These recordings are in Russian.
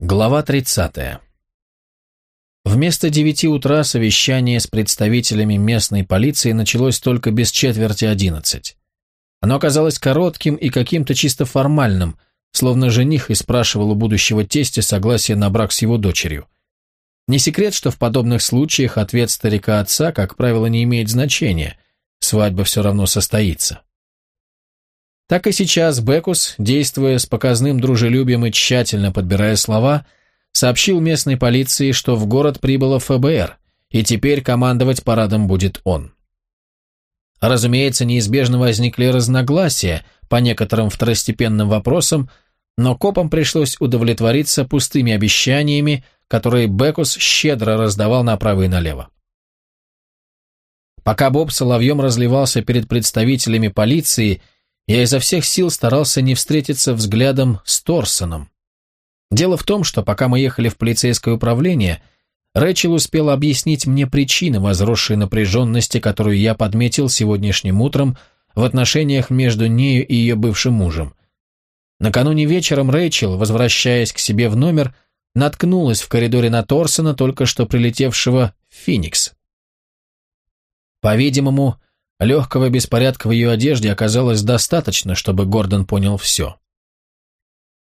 Глава 30. Вместо девяти утра совещание с представителями местной полиции началось только без четверти одиннадцать. Оно оказалось коротким и каким-то чисто формальным, словно жених и спрашивал у будущего тестя согласие на брак с его дочерью. Не секрет, что в подобных случаях ответ старика отца, как правило, не имеет значения, свадьба все равно состоится. Так и сейчас Бекус, действуя с показным дружелюбием и тщательно подбирая слова, сообщил местной полиции, что в город прибыло ФБР, и теперь командовать парадом будет он. Разумеется, неизбежно возникли разногласия по некоторым второстепенным вопросам, но копам пришлось удовлетвориться пустыми обещаниями, которые Бекус щедро раздавал направо и налево. Пока Боб соловьем разливался перед представителями полиции – я изо всех сил старался не встретиться взглядом с Торсоном. Дело в том, что пока мы ехали в полицейское управление, Рэчел успела объяснить мне причины возросшей напряженности, которую я подметил сегодняшним утром в отношениях между нею и ее бывшим мужем. Накануне вечером Рэйчел, возвращаясь к себе в номер, наткнулась в коридоре на Торсона, только что прилетевшего в Феникс. По-видимому, Легкого беспорядка в ее одежде оказалось достаточно, чтобы Гордон понял все.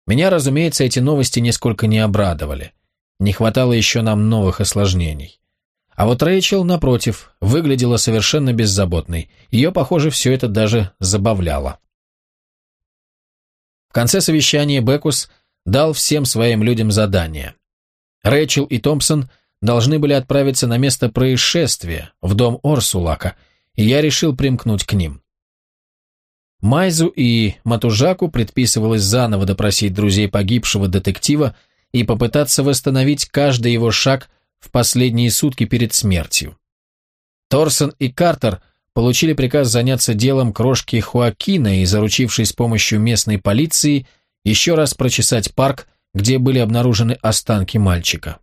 Меня, разумеется, эти новости нисколько не обрадовали. Не хватало еще нам новых осложнений. А вот Рэйчел, напротив, выглядела совершенно беззаботной. Ее, похоже, все это даже забавляло. В конце совещания Бекус дал всем своим людям задание. Рэйчел и Томпсон должны были отправиться на место происшествия, в дом Орсулака, и я решил примкнуть к ним. Майзу и Матужаку предписывалось заново допросить друзей погибшего детектива и попытаться восстановить каждый его шаг в последние сутки перед смертью. Торсон и Картер получили приказ заняться делом крошки Хуакина и, заручившись помощью местной полиции, еще раз прочесать парк, где были обнаружены останки мальчика.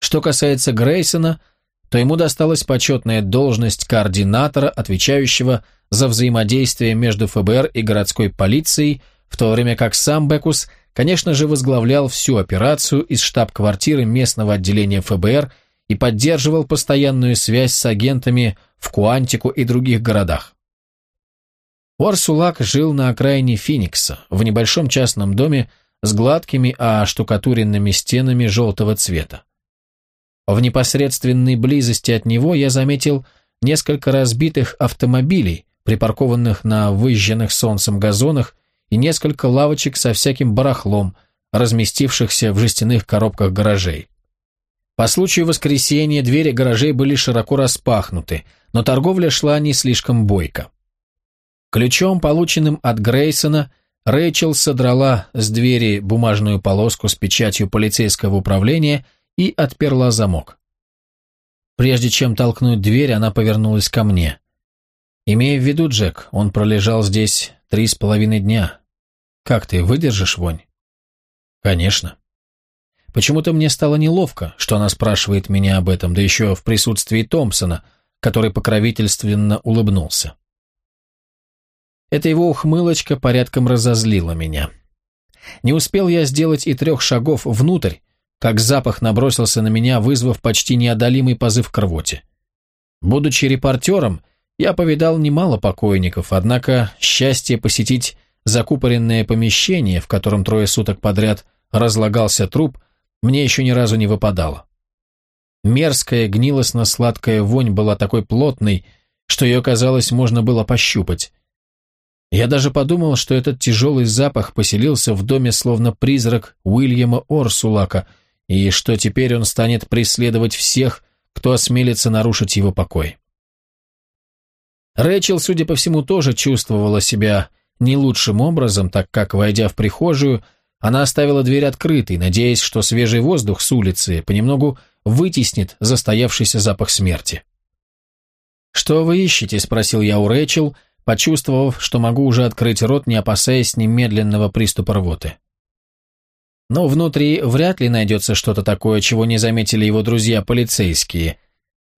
Что касается Грейсона – то ему досталась почетная должность координатора, отвечающего за взаимодействие между ФБР и городской полицией, в то время как сам Бекус, конечно же, возглавлял всю операцию из штаб-квартиры местного отделения ФБР и поддерживал постоянную связь с агентами в Куантику и других городах. Уарсулак жил на окраине Финикса, в небольшом частном доме с гладкими, а штукатуренными стенами желтого цвета. В непосредственной близости от него я заметил несколько разбитых автомобилей, припаркованных на выжженных солнцем газонах, и несколько лавочек со всяким барахлом, разместившихся в жестяных коробках гаражей. По случаю воскресенья двери гаражей были широко распахнуты, но торговля шла не слишком бойко. Ключом, полученным от Грейсона, Рэйчел содрала с двери бумажную полоску с печатью полицейского управления и отперла замок. Прежде чем толкнуть дверь, она повернулась ко мне. «Имея в виду, Джек, он пролежал здесь три с половиной дня. Как ты, выдержишь вонь?» «Конечно». Почему-то мне стало неловко, что она спрашивает меня об этом, да еще в присутствии Томпсона, который покровительственно улыбнулся. Эта его ухмылочка порядком разозлила меня. Не успел я сделать и трех шагов внутрь, как запах набросился на меня, вызвав почти неодолимый позыв к рвоте. Будучи репортером, я повидал немало покойников, однако счастье посетить закупоренное помещение, в котором трое суток подряд разлагался труп, мне еще ни разу не выпадало. Мерзкая, гнилостно-сладкая вонь была такой плотной, что ее, казалось, можно было пощупать. Я даже подумал, что этот тяжелый запах поселился в доме словно призрак Уильяма Орсулака – и что теперь он станет преследовать всех, кто осмелится нарушить его покой. Рэчел, судя по всему, тоже чувствовала себя не лучшим образом, так как, войдя в прихожую, она оставила дверь открытой, надеясь, что свежий воздух с улицы понемногу вытеснит застоявшийся запах смерти. «Что вы ищете?» – спросил я у Рэчел, почувствовав, что могу уже открыть рот, не опасаясь немедленного приступа рвоты. Но внутри вряд ли найдется что-то такое, чего не заметили его друзья-полицейские.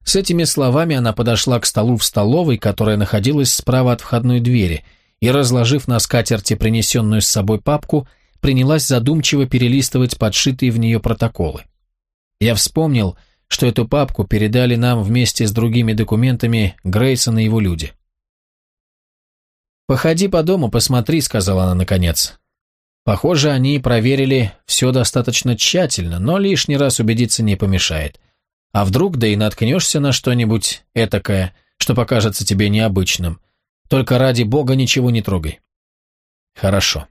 С этими словами она подошла к столу в столовой, которая находилась справа от входной двери, и, разложив на скатерти принесенную с собой папку, принялась задумчиво перелистывать подшитые в нее протоколы. Я вспомнил, что эту папку передали нам вместе с другими документами Грейсон и его люди. «Походи по дому, посмотри», — сказала она наконец. Похоже, они проверили все достаточно тщательно, но лишний раз убедиться не помешает. А вдруг да и наткнешься на что-нибудь этакое, что покажется тебе необычным. Только ради бога ничего не трогай. Хорошо.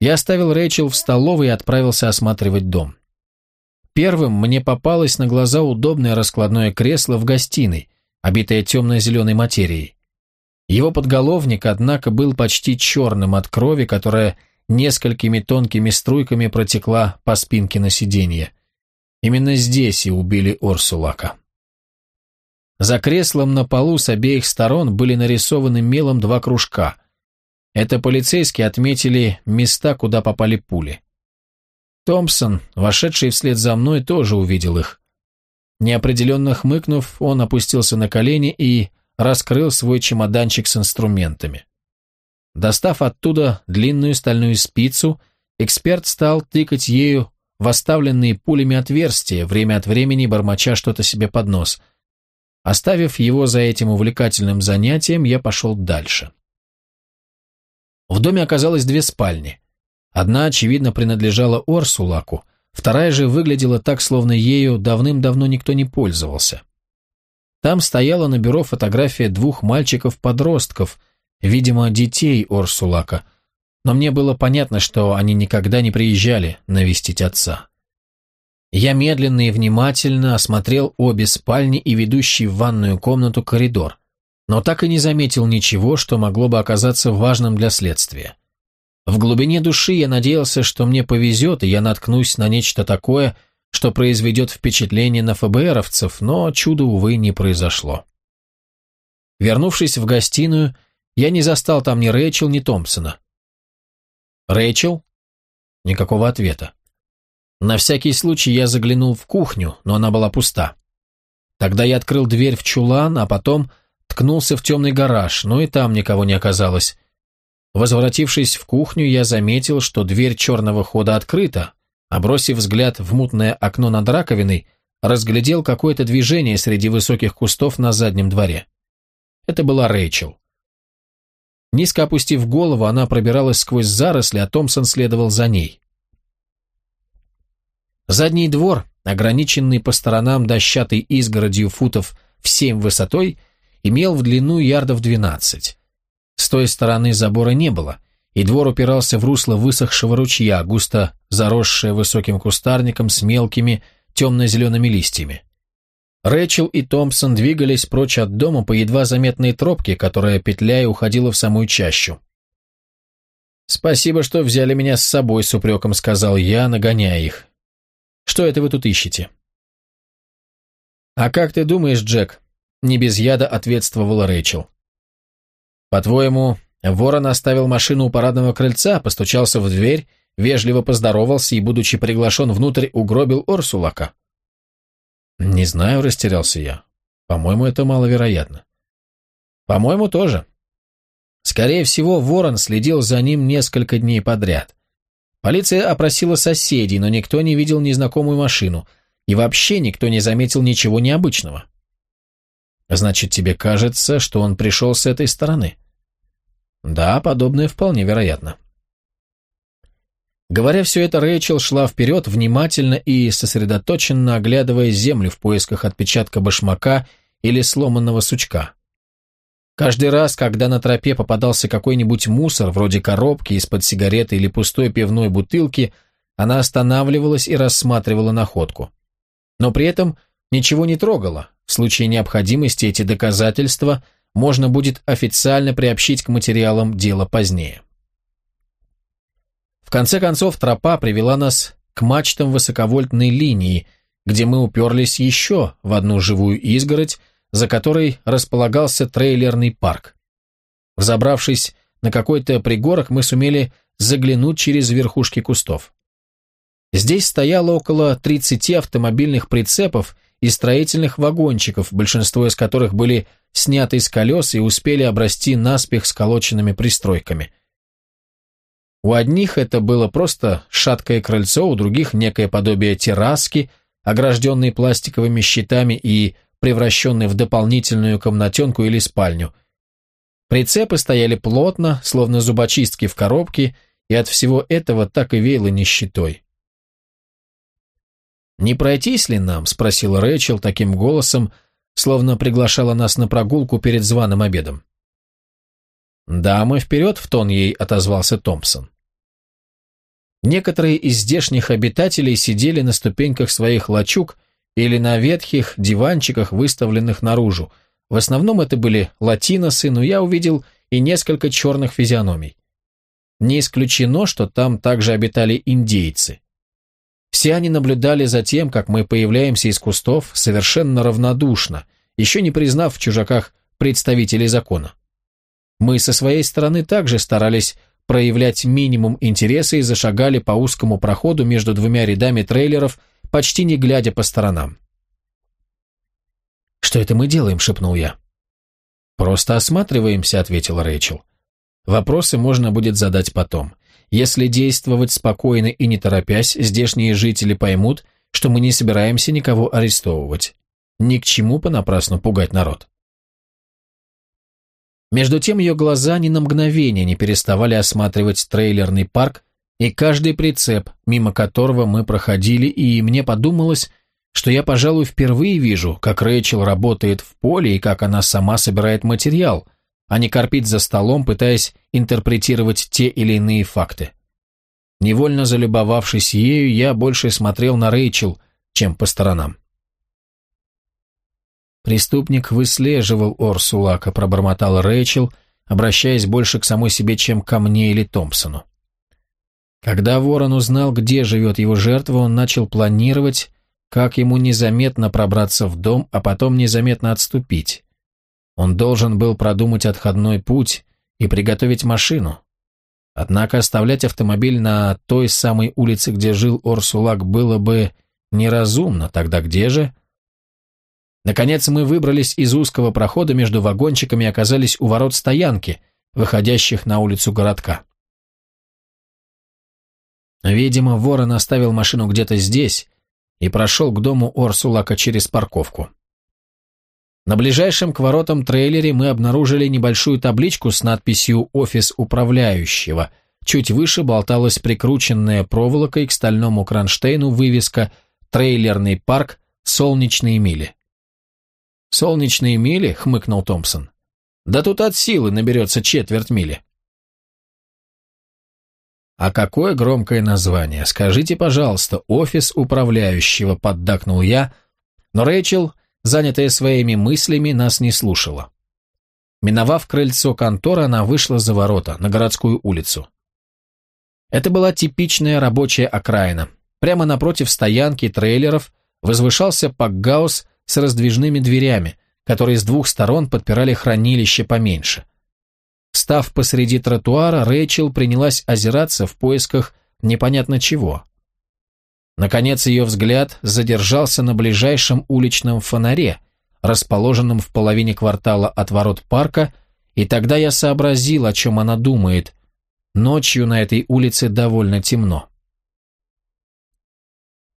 Я оставил Рэйчел в столовой и отправился осматривать дом. Первым мне попалось на глаза удобное раскладное кресло в гостиной, обитое темно-зеленой материей. Его подголовник, однако, был почти черным от крови, которая несколькими тонкими струйками протекла по спинке на сиденье. Именно здесь и убили Орсулака. За креслом на полу с обеих сторон были нарисованы мелом два кружка. Это полицейские отметили места, куда попали пули. Томпсон, вошедший вслед за мной, тоже увидел их. Неопределенно хмыкнув, он опустился на колени и раскрыл свой чемоданчик с инструментами. Достав оттуда длинную стальную спицу, эксперт стал тыкать ею в оставленные пулями отверстия, время от времени бормоча что-то себе под нос. Оставив его за этим увлекательным занятием, я пошел дальше. В доме оказалось две спальни. Одна, очевидно, принадлежала Орсулаку, вторая же выглядела так, словно ею давным-давно никто не пользовался. Там стояла на бюро фотография двух мальчиков-подростков, видимо, детей Орсулака, но мне было понятно, что они никогда не приезжали навестить отца. Я медленно и внимательно осмотрел обе спальни и ведущий в ванную комнату коридор, но так и не заметил ничего, что могло бы оказаться важным для следствия. В глубине души я надеялся, что мне повезет, и я наткнусь на нечто такое, что произведет впечатление на ФБРовцев, но чуда, увы, не произошло. Вернувшись в гостиную, я не застал там ни Рэйчел, ни Томпсона. «Рэйчел?» Никакого ответа. На всякий случай я заглянул в кухню, но она была пуста. Тогда я открыл дверь в чулан, а потом ткнулся в темный гараж, но и там никого не оказалось. Возвратившись в кухню, я заметил, что дверь черного хода открыта, а бросив взгляд в мутное окно над раковиной, разглядел какое-то движение среди высоких кустов на заднем дворе. Это была Рэйчел. Низко опустив голову, она пробиралась сквозь заросли, а Томпсон следовал за ней. Задний двор, ограниченный по сторонам дощатой изгородью футов в семь высотой, имел в длину ярдов двенадцать. С той стороны забора не было, и двор упирался в русло высохшего ручья, густо заросшее высоким кустарником с мелкими темно-зелеными листьями. Рэчел и Томпсон двигались прочь от дома по едва заметной тропке, которая, петляя, уходила в самую чащу. «Спасибо, что взяли меня с собой», — с упреком сказал я, нагоняя их. «Что это вы тут ищете?» «А как ты думаешь, Джек?» — не без яда ответствовала Рэйчел. По-твоему, ворон оставил машину у парадного крыльца, постучался в дверь, вежливо поздоровался и, будучи приглашен внутрь, угробил Орсулака? Не знаю, растерялся я. По-моему, это маловероятно. По-моему, тоже. Скорее всего, ворон следил за ним несколько дней подряд. Полиция опросила соседей, но никто не видел незнакомую машину, и вообще никто не заметил ничего необычного. Значит, тебе кажется, что он пришел с этой стороны? Да, подобное вполне вероятно. Говоря все это, Рэйчел шла вперед, внимательно и сосредоточенно оглядывая землю в поисках отпечатка башмака или сломанного сучка. Каждый раз, когда на тропе попадался какой-нибудь мусор, вроде коробки из-под сигареты или пустой пивной бутылки, она останавливалась и рассматривала находку. Но при этом ничего не трогала, в случае необходимости эти доказательства можно будет официально приобщить к материалам дела позднее. В конце концов, тропа привела нас к мачтам высоковольтной линии, где мы уперлись еще в одну живую изгородь, за которой располагался трейлерный парк. Взобравшись на какой-то пригорок, мы сумели заглянуть через верхушки кустов. Здесь стояло около 30 автомобильных прицепов и строительных вагончиков, большинство из которых были сняты с колес и успели обрасти наспех сколоченными пристройками. У одних это было просто шаткое крыльцо, у других некое подобие терраски, огражденной пластиковыми щитами и превращенной в дополнительную комнатенку или спальню. Прицепы стояли плотно, словно зубочистки в коробке, и от всего этого так и веяло нищетой. «Не пройтись ли нам?» – спросил Рэйчел таким голосом, словно приглашала нас на прогулку перед званым обедом. «Да, мы вперед», – в тон ей отозвался Томпсон. Некоторые из здешних обитателей сидели на ступеньках своих лачуг или на ветхих диванчиках, выставленных наружу. В основном это были латиносы, но я увидел и несколько черных физиономий. Не исключено, что там также обитали индейцы. Все они наблюдали за тем, как мы появляемся из кустов, совершенно равнодушно, еще не признав в чужаках представителей закона. Мы со своей стороны также старались проявлять минимум интереса и зашагали по узкому проходу между двумя рядами трейлеров, почти не глядя по сторонам. «Что это мы делаем?» – шепнул я. «Просто осматриваемся», – ответил Рэйчел. «Вопросы можно будет задать потом. Если действовать спокойно и не торопясь, здешние жители поймут, что мы не собираемся никого арестовывать. Ни к чему понапрасну пугать народ. Между тем ее глаза ни на мгновение не переставали осматривать трейлерный парк и каждый прицеп, мимо которого мы проходили, и мне подумалось, что я, пожалуй, впервые вижу, как Рэйчел работает в поле и как она сама собирает материал – а не корпит за столом, пытаясь интерпретировать те или иные факты. Невольно залюбовавшись ею, я больше смотрел на Рэйчел, чем по сторонам. Преступник выслеживал Орсулака, пробормотал Рэйчел, обращаясь больше к самой себе, чем ко мне или Томпсону. Когда Ворон узнал, где живет его жертва, он начал планировать, как ему незаметно пробраться в дом, а потом незаметно отступить. Он должен был продумать отходной путь и приготовить машину. Однако оставлять автомобиль на той самой улице, где жил Орсулак, было бы неразумно. Тогда где же? Наконец мы выбрались из узкого прохода между вагончиками и оказались у ворот стоянки, выходящих на улицу городка. Видимо, ворон оставил машину где-то здесь и прошел к дому Орсулака через парковку. На ближайшем к воротам трейлере мы обнаружили небольшую табличку с надписью «Офис управляющего». Чуть выше болталась прикрученная проволокой к стальному кронштейну вывеска «Трейлерный парк. Солнечные мили». «Солнечные мили?» — хмыкнул Томпсон. «Да тут от силы наберется четверть мили». «А какое громкое название? Скажите, пожалуйста, офис управляющего», — поддакнул я, но Рэйчел занятая своими мыслями, нас не слушала. Миновав крыльцо конторы, она вышла за ворота, на городскую улицу. Это была типичная рабочая окраина. Прямо напротив стоянки трейлеров возвышался пакгаус с раздвижными дверями, которые с двух сторон подпирали хранилище поменьше. Став посреди тротуара, Рэйчел принялась озираться в поисках непонятно чего. Наконец ее взгляд задержался на ближайшем уличном фонаре, расположенном в половине квартала от ворот парка, и тогда я сообразил, о чем она думает. Ночью на этой улице довольно темно.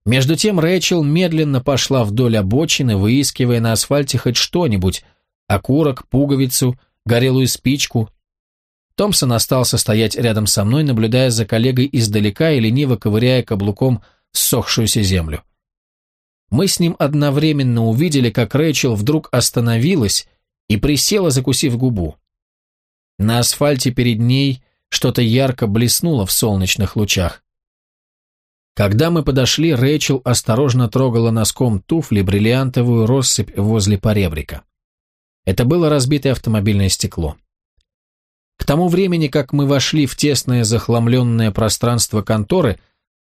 Между тем Рэйчел медленно пошла вдоль обочины, выискивая на асфальте хоть что-нибудь, окурок, пуговицу, горелую спичку. Томпсон остался стоять рядом со мной, наблюдая за коллегой издалека и лениво ковыряя каблуком ссохшуюся землю. Мы с ним одновременно увидели, как Рэйчел вдруг остановилась и присела, закусив губу. На асфальте перед ней что-то ярко блеснуло в солнечных лучах. Когда мы подошли, Рэйчел осторожно трогала носком туфли бриллиантовую россыпь возле поребрика. Это было разбитое автомобильное стекло. К тому времени, как мы вошли в тесное захламленное пространство конторы,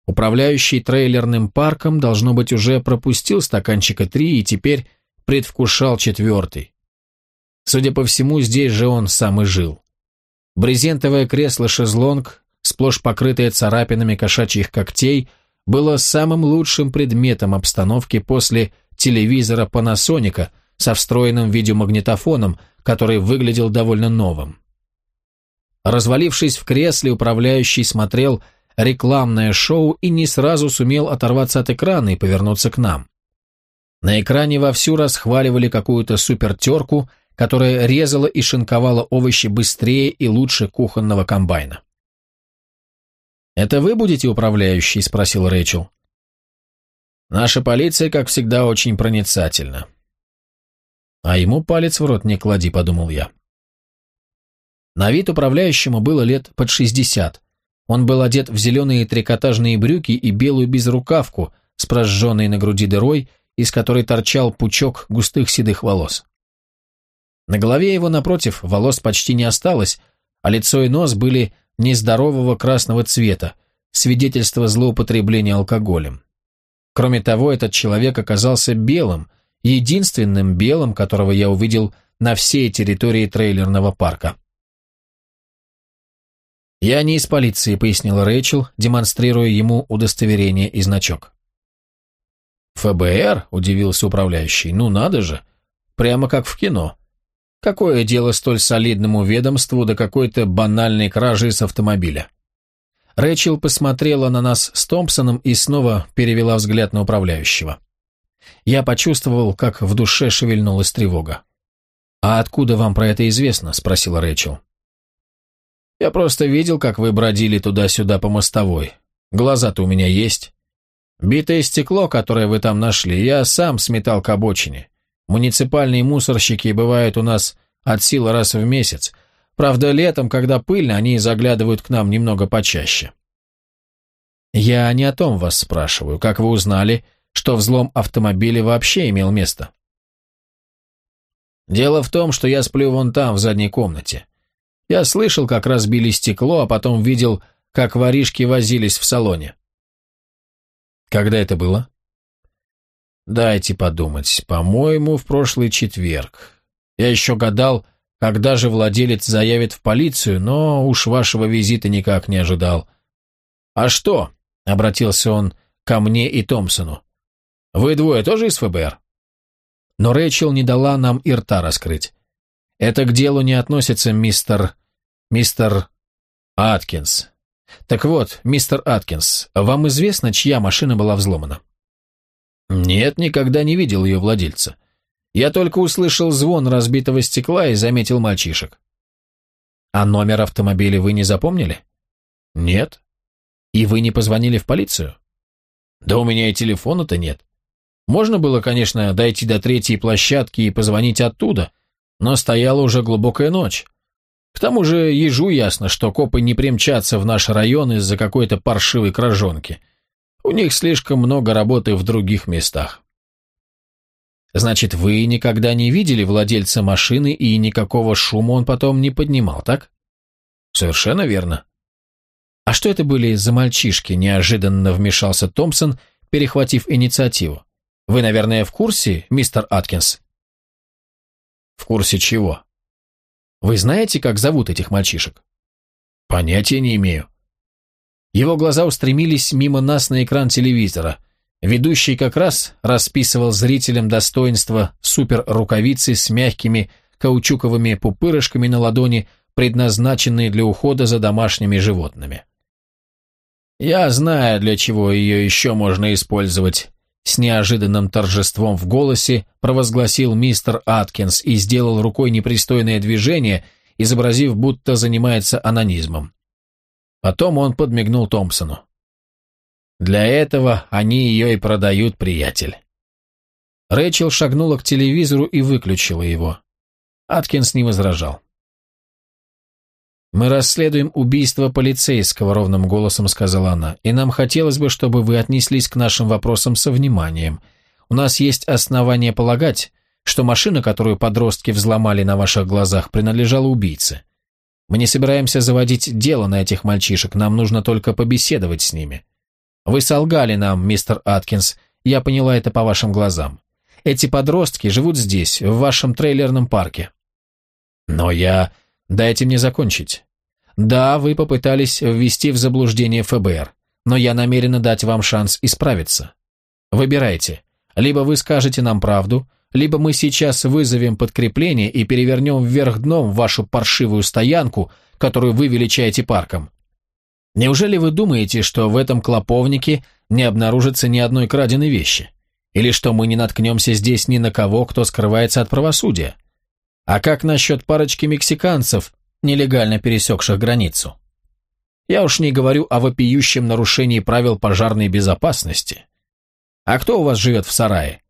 Управляющий трейлерным парком, должно быть, уже пропустил стаканчика три и теперь предвкушал четвертый. Судя по всему, здесь же он сам и жил. Брезентовое кресло-шезлонг, сплошь покрытое царапинами кошачьих когтей, было самым лучшим предметом обстановки после телевизора Panasonic со встроенным видеомагнитофоном, который выглядел довольно новым. Развалившись в кресле, управляющий смотрел рекламное шоу и не сразу сумел оторваться от экрана и повернуться к нам. На экране вовсю расхваливали какую-то супертерку, которая резала и шинковала овощи быстрее и лучше кухонного комбайна. «Это вы будете управляющий?» – спросил Рэйчел. «Наша полиция, как всегда, очень проницательна». «А ему палец в рот не клади», – подумал я. На вид управляющему было лет под шестьдесят. Он был одет в зеленые трикотажные брюки и белую безрукавку с прожженной на груди дырой, из которой торчал пучок густых седых волос. На голове его, напротив, волос почти не осталось, а лицо и нос были нездорового красного цвета, свидетельство злоупотребления алкоголем. Кроме того, этот человек оказался белым, единственным белым, которого я увидел на всей территории трейлерного парка. «Я не из полиции», — пояснил Рэйчел, демонстрируя ему удостоверение и значок. «ФБР?» — удивился управляющий. «Ну надо же! Прямо как в кино. Какое дело столь солидному ведомству до какой-то банальной кражи с автомобиля?» Рэчел посмотрела на нас с Томпсоном и снова перевела взгляд на управляющего. Я почувствовал, как в душе шевельнулась тревога. «А откуда вам про это известно?» – спросила Рэчел. «Я просто видел, как вы бродили туда-сюда по мостовой. Глаза-то у меня есть. Битое стекло, которое вы там нашли, я сам сметал к обочине. Муниципальные мусорщики бывают у нас от силы раз в месяц. Правда, летом, когда пыльно, они заглядывают к нам немного почаще. Я не о том вас спрашиваю. Как вы узнали, что взлом автомобиля вообще имел место? Дело в том, что я сплю вон там, в задней комнате. Я слышал, как разбили стекло, а потом видел, как воришки возились в салоне. Когда это было? Дайте подумать. По-моему, в прошлый четверг. Я еще гадал, когда же владелец заявит в полицию, но уж вашего визита никак не ожидал. А что? Обратился он ко мне и Томпсону. Вы двое тоже из ФБР? Но Рэйчел не дала нам и рта раскрыть. Это к делу не относится, мистер... мистер... Аткинс. Так вот, мистер Аткинс, вам известно, чья машина была взломана? Нет, никогда не видел ее владельца. Я только услышал звон разбитого стекла и заметил мальчишек. А номер автомобиля вы не запомнили? Нет. И вы не позвонили в полицию? Да у меня и телефона-то нет. Можно было, конечно, дойти до третьей площадки и позвонить оттуда, но стояла уже глубокая ночь. К тому же ежу ясно, что копы не примчатся в наш район из-за какой-то паршивой кражонки. У них слишком много работы в других местах. Значит, вы никогда не видели владельца машины и никакого шума он потом не поднимал, так? Совершенно верно. А что это были за мальчишки, неожиданно вмешался Томпсон, перехватив инициативу. Вы, наверное, в курсе, мистер Аткинс? В курсе чего? Вы знаете, как зовут этих мальчишек? Понятия не имею. Его глаза устремились мимо нас на экран телевизора. Ведущий как раз расписывал зрителям достоинства супер-рукавицы с мягкими каучуковыми пупырышками на ладони, предназначенные для ухода за домашними животными. «Я знаю, для чего ее еще можно использовать», с неожиданным торжеством в голосе провозгласил мистер Аткинс и сделал рукой непристойное движение, изобразив, будто занимается анонизмом. Потом он подмигнул Томпсону. «Для этого они ее и продают, приятель». Рэйчел шагнула к телевизору и выключила его. Аткинс не возражал. «Мы расследуем убийство полицейского», — ровным голосом сказала она, «и нам хотелось бы, чтобы вы отнеслись к нашим вопросам со вниманием. У нас есть основания полагать, что машина, которую подростки взломали на ваших глазах, принадлежала убийце. Мы не собираемся заводить дело на этих мальчишек, нам нужно только побеседовать с ними. Вы солгали нам, мистер Аткинс, я поняла это по вашим глазам. Эти подростки живут здесь, в вашем трейлерном парке. Но я... Дайте мне закончить. Да, вы попытались ввести в заблуждение ФБР, но я намерена дать вам шанс исправиться. Выбирайте. Либо вы скажете нам правду, либо мы сейчас вызовем подкрепление и перевернем вверх дном вашу паршивую стоянку, которую вы величаете парком. Неужели вы думаете, что в этом клоповнике не обнаружится ни одной краденой вещи? Или что мы не наткнемся здесь ни на кого, кто скрывается от правосудия? А как насчет парочки мексиканцев, нелегально пересекших границу? Я уж не говорю о вопиющем нарушении правил пожарной безопасности. А кто у вас живет в сарае?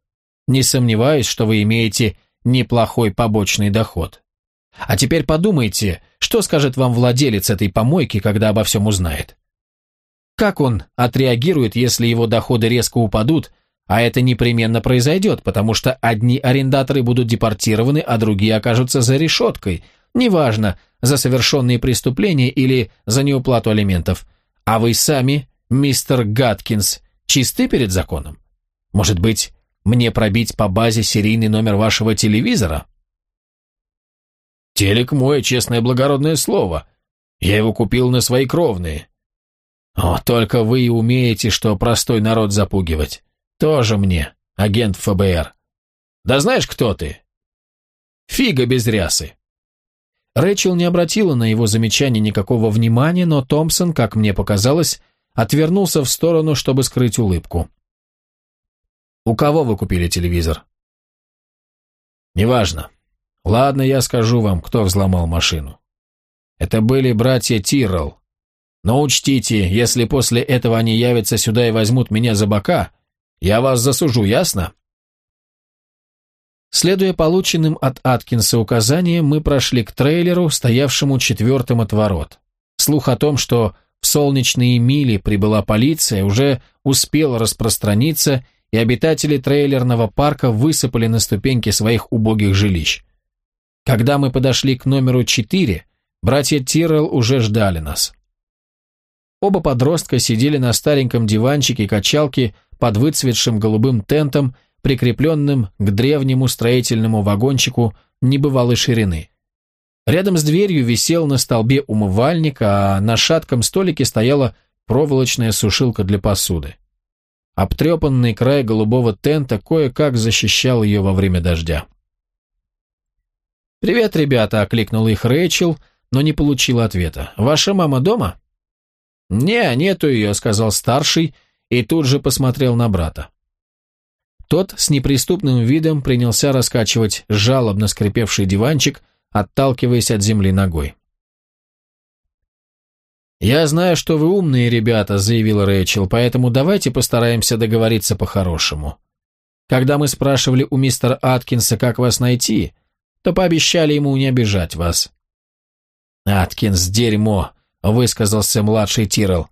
Не сомневаюсь, что вы имеете неплохой побочный доход. А теперь подумайте, что скажет вам владелец этой помойки, когда обо всем узнает? Как он отреагирует, если его доходы резко упадут, а это непременно произойдет, потому что одни арендаторы будут депортированы, а другие окажутся за решеткой, неважно, за совершенные преступления или за неуплату алиментов. А вы сами, мистер Гаткинс, чисты перед законом? Может быть, мне пробить по базе серийный номер вашего телевизора? Телек мой, честное благородное слово. Я его купил на свои кровные. О, только вы и умеете, что простой народ запугивать. Тоже мне, агент ФБР. Да знаешь, кто ты? Фига без рясы. Рэчел не обратила на его замечание никакого внимания, но Томпсон, как мне показалось, отвернулся в сторону, чтобы скрыть улыбку. «У кого вы купили телевизор?» «Неважно. Ладно, я скажу вам, кто взломал машину. Это были братья Тиррелл. Но учтите, если после этого они явятся сюда и возьмут меня за бока, я вас засужу, ясно?» Следуя полученным от Аткинса указаниям, мы прошли к трейлеру, стоявшему четвертым от ворот. Слух о том, что в солнечные мили прибыла полиция, уже успел распространиться, и обитатели трейлерного парка высыпали на ступеньки своих убогих жилищ. Когда мы подошли к номеру 4, братья Тиррелл уже ждали нас. Оба подростка сидели на стареньком диванчике качалки под выцветшим голубым тентом, прикрепленным к древнему строительному вагончику небывалой ширины. Рядом с дверью висел на столбе умывальник, а на шатком столике стояла проволочная сушилка для посуды. Обтрепанный край голубого тента кое-как защищал ее во время дождя. «Привет, ребята!» — окликнул их Рэйчел, но не получил ответа. «Ваша мама дома?» «Не, нету ее», — сказал старший, — и тут же посмотрел на брата. Тот с неприступным видом принялся раскачивать жалобно скрипевший диванчик, отталкиваясь от земли ногой. «Я знаю, что вы умные ребята», — заявил Рэйчел, «поэтому давайте постараемся договориться по-хорошему. Когда мы спрашивали у мистера Аткинса, как вас найти, то пообещали ему не обижать вас». «Аткинс, дерьмо», — высказался младший Тирл.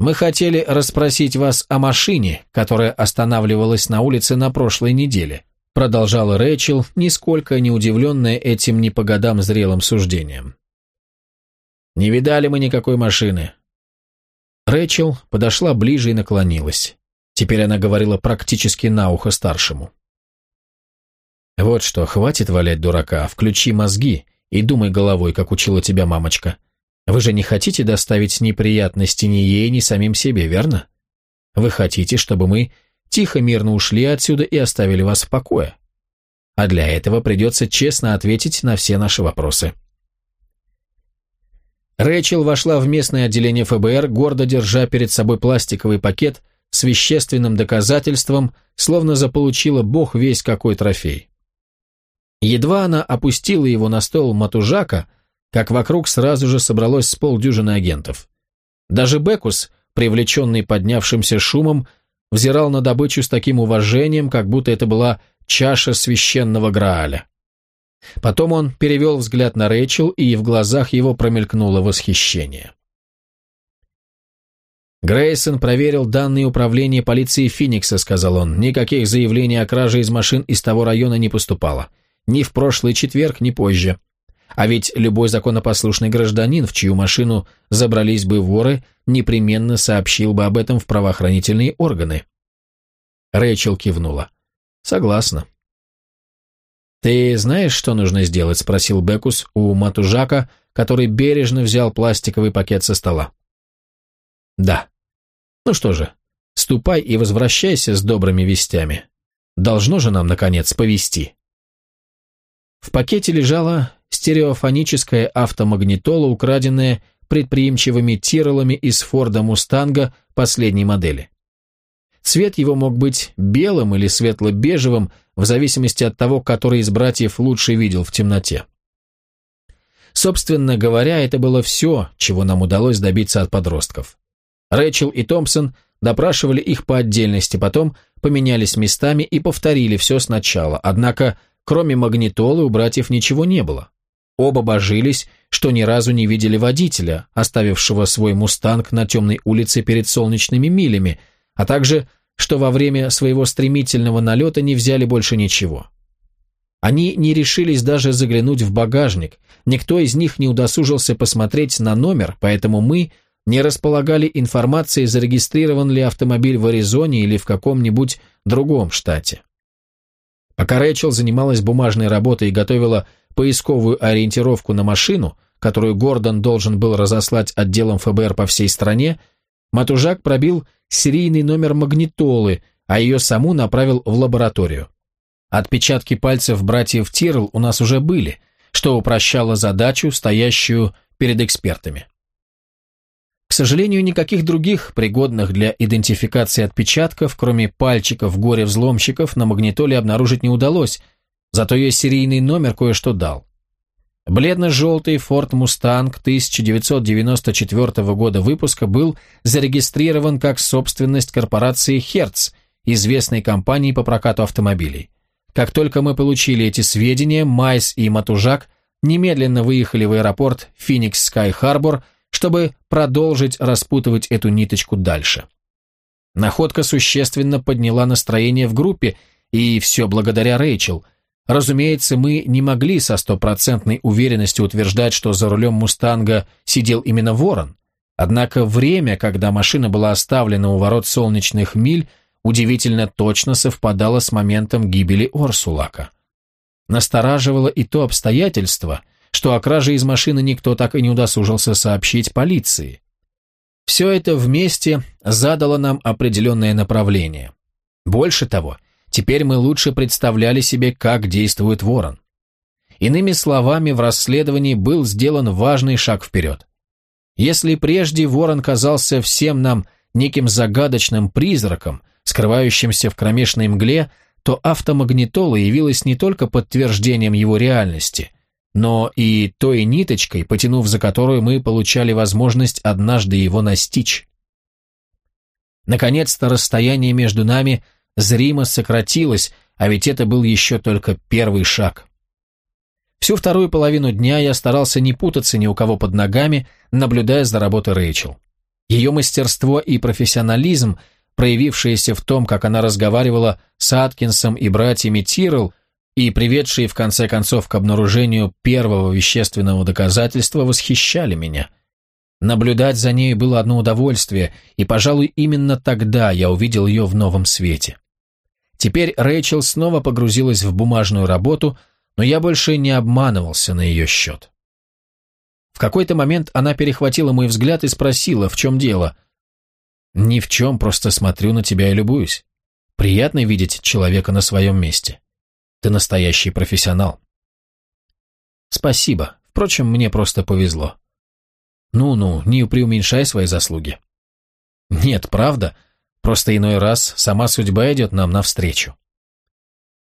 Мы хотели расспросить вас о машине, которая останавливалась на улице на прошлой неделе», продолжала Рэйчел, нисколько не удивленная этим не по годам зрелым суждением. «Не видали мы никакой машины». Рэйчел подошла ближе и наклонилась. Теперь она говорила практически на ухо старшему. «Вот что, хватит валять дурака, включи мозги и думай головой, как учила тебя мамочка. Вы же не хотите доставить неприятности ни ей, ни самим себе, верно? Вы хотите, чтобы мы тихо-мирно ушли отсюда и оставили вас в покое. А для этого придется честно ответить на все наши вопросы. Рэйчел вошла в местное отделение ФБР, гордо держа перед собой пластиковый пакет с вещественным доказательством, словно заполучила бог весь какой трофей. Едва она опустила его на стол матужака, как вокруг сразу же собралось с полдюжины агентов. Даже Бекус, привлеченный поднявшимся шумом, взирал на добычу с таким уважением, как будто это была чаша священного Грааля. Потом он перевел взгляд на Рэйчел, и в глазах его промелькнуло восхищение. «Грейсон проверил данные управления полиции Феникса», — сказал он. «Никаких заявлений о краже из машин из того района не поступало. Ни в прошлый четверг, ни позже. А ведь любой законопослушный гражданин, в чью машину забрались бы воры, непременно сообщил бы об этом в правоохранительные органы. Рэйчел кивнула. «Согласна». «Ты знаешь, что нужно сделать?» – спросил Бекус у Матужака, который бережно взял пластиковый пакет со стола. «Да». «Ну что же, ступай и возвращайся с добрыми вестями. Должно же нам, наконец, повести. В пакете лежала стереофоническая автомагнитола, украденная предприимчивыми тиролами из Форда Мустанга последней модели. Цвет его мог быть белым или светло-бежевым, в зависимости от того, который из братьев лучше видел в темноте. Собственно говоря, это было все, чего нам удалось добиться от подростков. Рэчел и Томпсон допрашивали их по отдельности, потом поменялись местами и повторили все сначала, однако кроме магнитолы у братьев ничего не было. Оба божились, что ни разу не видели водителя, оставившего свой «Мустанг» на темной улице перед солнечными милями, а также, что во время своего стремительного налета не взяли больше ничего. Они не решились даже заглянуть в багажник, никто из них не удосужился посмотреть на номер, поэтому мы не располагали информацией, зарегистрирован ли автомобиль в Аризоне или в каком-нибудь другом штате. Пока Рэйчел занималась бумажной работой и готовила поисковую ориентировку на машину, которую Гордон должен был разослать отделом ФБР по всей стране, Матужак пробил серийный номер магнитолы, а ее саму направил в лабораторию. Отпечатки пальцев братьев Тирл у нас уже были, что упрощало задачу, стоящую перед экспертами. К сожалению, никаких других, пригодных для идентификации отпечатков, кроме пальчиков горе-взломщиков, на магнитоле обнаружить не удалось, зато ее серийный номер кое-что дал. Бледно-желтый Ford Mustang 1994 года выпуска был зарегистрирован как собственность корпорации Hertz, известной компании по прокату автомобилей. Как только мы получили эти сведения, Майс и Матужак немедленно выехали в аэропорт Феникс Скай Харбор, чтобы продолжить распутывать эту ниточку дальше. Находка существенно подняла настроение в группе, и все благодаря Рэйчел. Разумеется, мы не могли со стопроцентной уверенностью утверждать, что за рулем «Мустанга» сидел именно Ворон. Однако время, когда машина была оставлена у ворот солнечных миль, удивительно точно совпадало с моментом гибели Орсулака. Настораживало и то обстоятельство, что о краже из машины никто так и не удосужился сообщить полиции. Все это вместе задало нам определенное направление. Больше того, теперь мы лучше представляли себе, как действует ворон. Иными словами, в расследовании был сделан важный шаг вперед. Если прежде ворон казался всем нам неким загадочным призраком, скрывающимся в кромешной мгле, то автомагнитола явилась не только подтверждением его реальности, но и той ниточкой, потянув за которую мы получали возможность однажды его настичь. Наконец-то расстояние между нами зримо сократилось, а ведь это был еще только первый шаг. Всю вторую половину дня я старался не путаться ни у кого под ногами, наблюдая за работой Рэйчел. Ее мастерство и профессионализм проявившиеся в том, как она разговаривала с Аткинсом и братьями Тирл, и приведшие в конце концов к обнаружению первого вещественного доказательства, восхищали меня. Наблюдать за ней было одно удовольствие, и, пожалуй, именно тогда я увидел ее в новом свете. Теперь Рэйчел снова погрузилась в бумажную работу, но я больше не обманывался на ее счет. В какой-то момент она перехватила мой взгляд и спросила, в чем дело – «Ни в чем, просто смотрю на тебя и любуюсь. Приятно видеть человека на своем месте. Ты настоящий профессионал». «Спасибо. Впрочем, мне просто повезло». «Ну-ну, не преуменьшай свои заслуги». «Нет, правда. Просто иной раз сама судьба идет нам навстречу».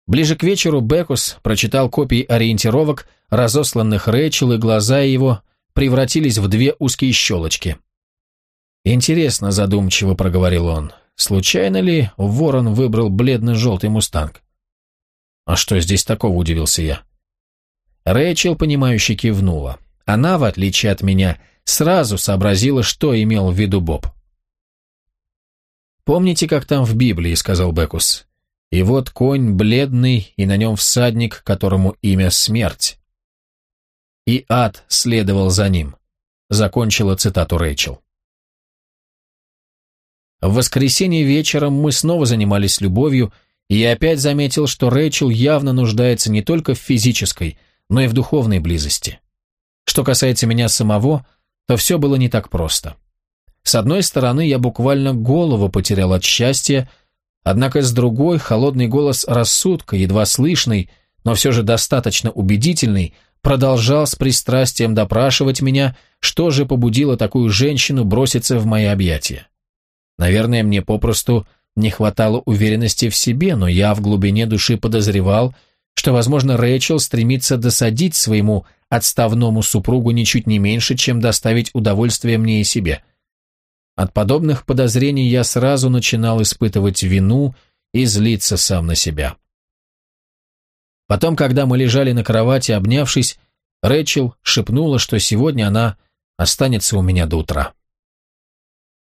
Ближе к вечеру Бекус прочитал копии ориентировок, разосланных Рэйчел, и глаза его превратились в две узкие щелочки – «Интересно», — задумчиво проговорил он, — «случайно ли Ворон выбрал бледно-желтый мустанг?» «А что здесь такого?» — удивился я. Рэйчел, понимающе кивнула. Она, в отличие от меня, сразу сообразила, что имел в виду Боб. «Помните, как там в Библии?» — сказал Бекус. «И вот конь бледный, и на нем всадник, которому имя смерть». «И ад следовал за ним», — закончила цитату Рэйчел. В воскресенье вечером мы снова занимались любовью, и я опять заметил, что Рэйчел явно нуждается не только в физической, но и в духовной близости. Что касается меня самого, то все было не так просто. С одной стороны, я буквально голову потерял от счастья, Однако с другой, холодный голос рассудка, едва слышный, но все же достаточно убедительный, продолжал с пристрастием допрашивать меня, что же побудило такую женщину броситься в мои объятия. Наверное, мне попросту не хватало уверенности в себе, но я в глубине души подозревал, что, возможно, Рэйчел стремится досадить своему отставному супругу ничуть не меньше, чем доставить удовольствие мне и себе. От подобных подозрений я сразу начинал испытывать вину и злиться сам на себя. Потом, когда мы лежали на кровати, обнявшись, Рэчел шепнула, что сегодня она останется у меня до утра.